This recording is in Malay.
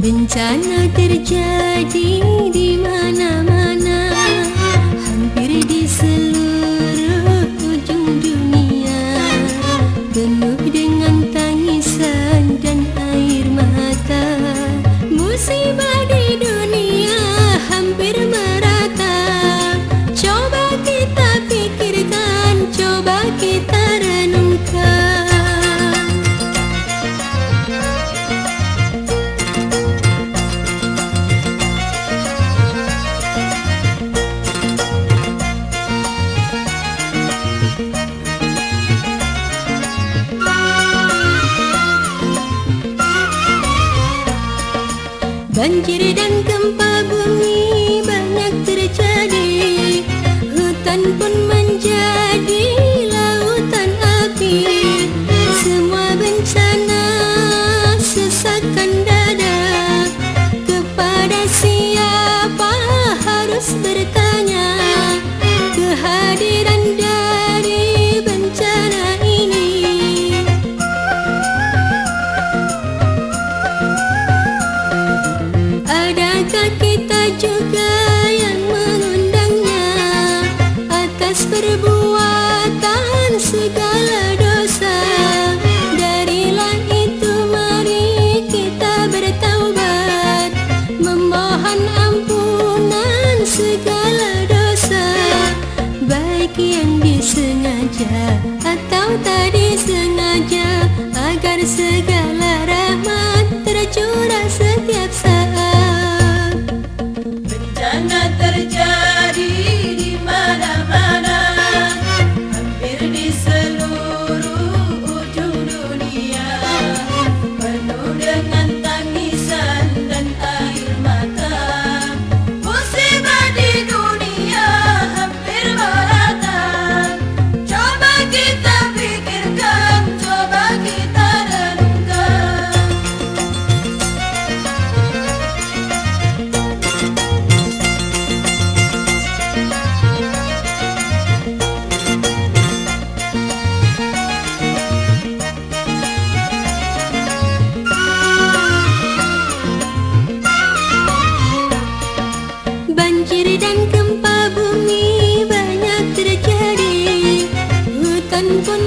Bencana terjadi di mana-mana. Ben Pencereden segala dosa. Baik yang disengaja Atau tak disengaja Agar segala Dan gempa bumi banyak terjadi. Hutan pun